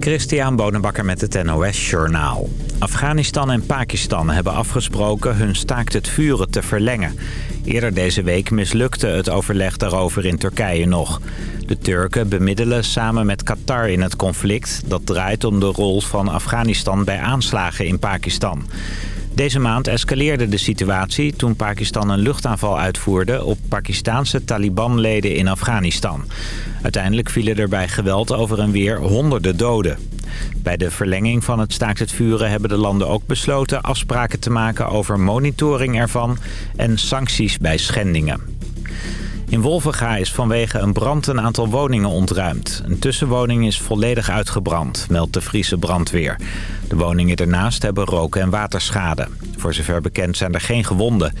Christian Bonenbakker met het NOS Journaal. Afghanistan en Pakistan hebben afgesproken hun staakt het vuren te verlengen. Eerder deze week mislukte het overleg daarover in Turkije nog. De Turken bemiddelen samen met Qatar in het conflict... dat draait om de rol van Afghanistan bij aanslagen in Pakistan. Deze maand escaleerde de situatie toen Pakistan een luchtaanval uitvoerde... op Pakistaanse Taliban-leden in Afghanistan. Uiteindelijk vielen er bij geweld over en weer honderden doden. Bij de verlenging van het staakt het vuren hebben de landen ook besloten afspraken te maken over monitoring ervan en sancties bij schendingen. In Wolvenga is vanwege een brand een aantal woningen ontruimd. Een tussenwoning is volledig uitgebrand, meldt de Friese brandweer. De woningen ernaast hebben rook- en waterschade. Voor zover bekend zijn er geen gewonden.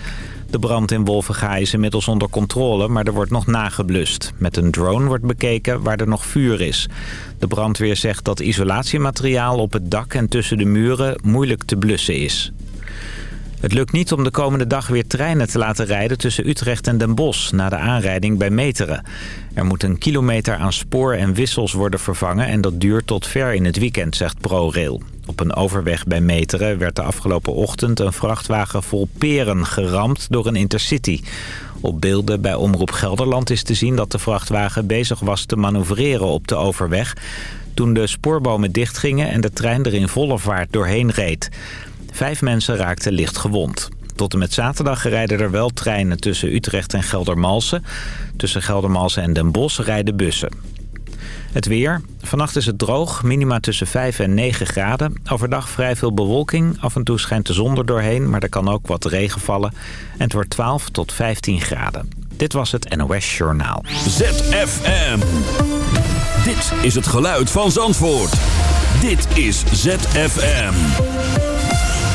De brand in Wolvenga is inmiddels onder controle, maar er wordt nog nageblust. Met een drone wordt bekeken waar er nog vuur is. De brandweer zegt dat isolatiemateriaal op het dak en tussen de muren moeilijk te blussen is. Het lukt niet om de komende dag weer treinen te laten rijden tussen Utrecht en Den Bosch... na de aanrijding bij Meteren. Er moet een kilometer aan spoor en wissels worden vervangen... en dat duurt tot ver in het weekend, zegt ProRail. Op een overweg bij Meteren werd de afgelopen ochtend een vrachtwagen vol peren geramd door een intercity. Op beelden bij Omroep Gelderland is te zien dat de vrachtwagen bezig was te manoeuvreren op de overweg... toen de spoorbomen dichtgingen en de trein er in volle vaart doorheen reed. Vijf mensen raakten licht gewond. Tot en met zaterdag rijden er wel treinen tussen Utrecht en Geldermalsen. Tussen Geldermalsen en Den Bosch rijden bussen. Het weer. Vannacht is het droog, minima tussen 5 en 9 graden. Overdag vrij veel bewolking. Af en toe schijnt de zon er doorheen, maar er kan ook wat regen vallen. En het wordt 12 tot 15 graden. Dit was het NOS Journaal. ZFM. Dit is het geluid van Zandvoort. Dit is ZFM.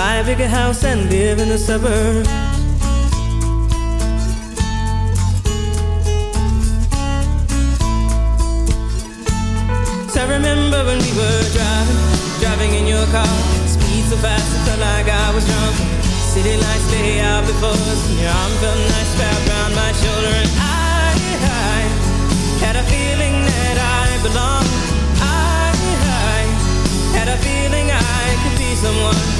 Buy a bigger house and live in the suburbs. I remember when we were driving, driving in your car. Speed so fast it felt like I was drunk. City lights lay out before us And your arm felt nice wrapped around my shoulder. And I, I had a feeling that I belonged. I, I had a feeling I could be someone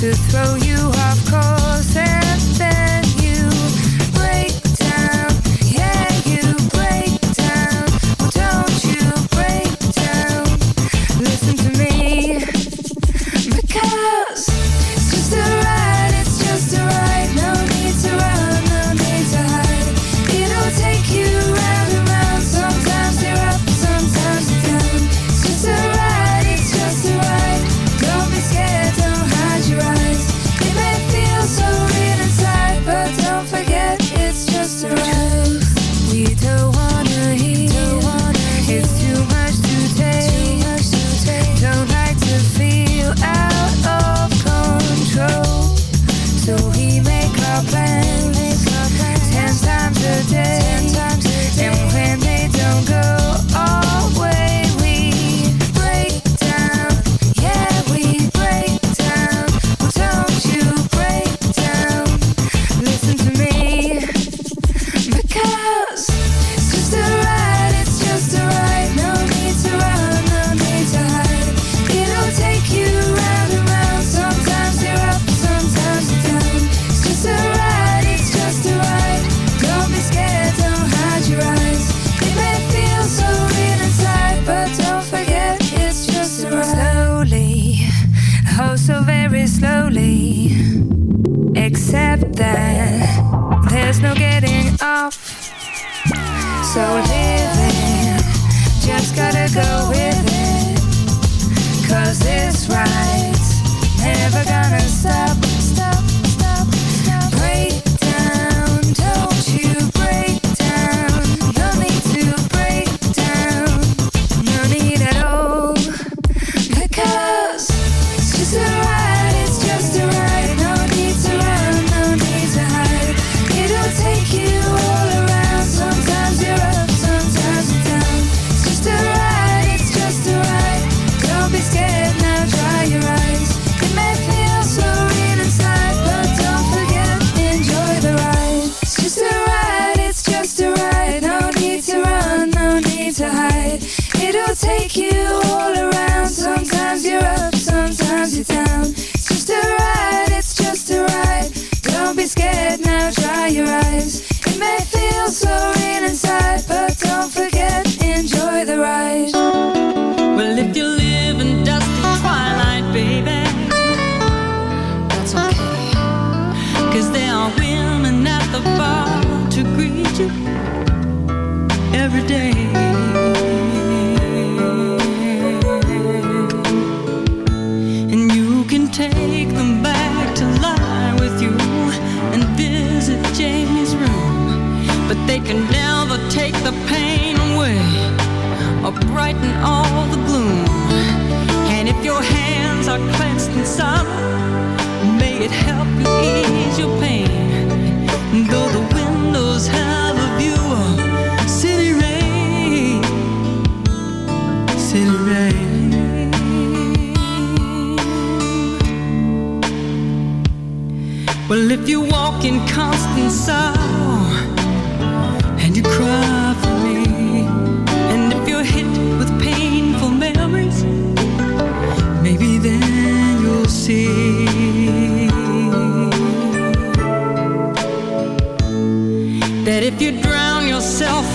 to throw you off course.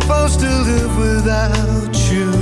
Supposed to live without you?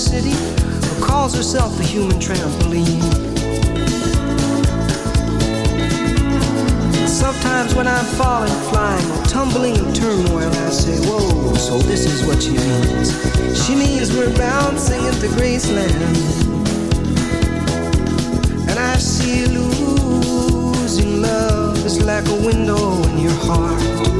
city who calls herself a human trampoline. Sometimes when I'm falling, flying, tumbling in turmoil, I say, Whoa, so this is what she means. She means we're bouncing into Graceland. And I see losing love is like a window in your heart.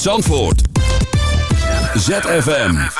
Zandvoort. ZFM.